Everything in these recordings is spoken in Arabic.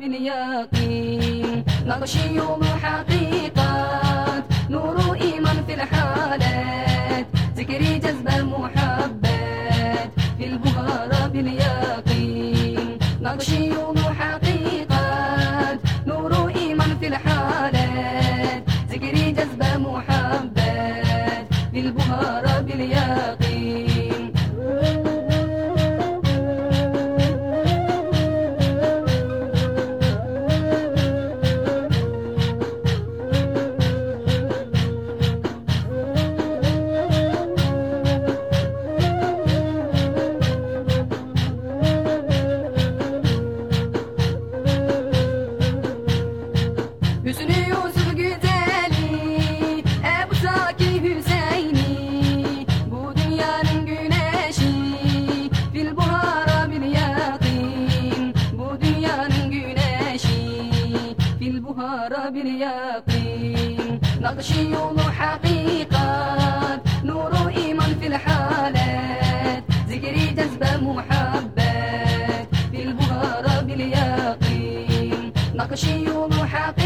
باليقين. نقشي حقيقات نور إيمان في الحالات. ذكري جذب المحبات في البهارة باليقين. نقشي حقيقات نور إيمان في الحالات. ذكري جذب محبات في البهارة باليقين. باليقين. نغشي حقيقة نور إيمان في الحالات. ذكري جذب محبة في البغارة باليقين. نغشي حقيقة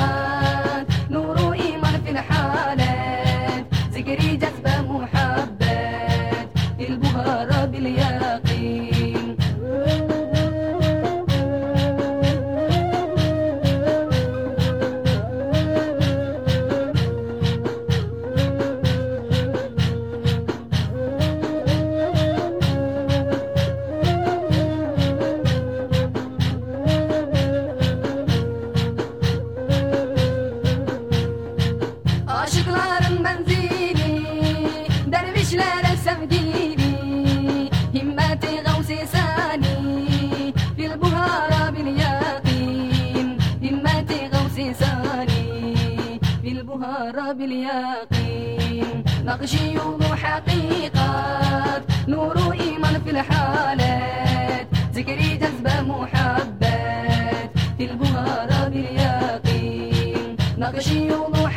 نقشي يوم حقيقات نور إيمان في الحالات. ذكري جذب محبات في البهارة باليقين. نقشي يوم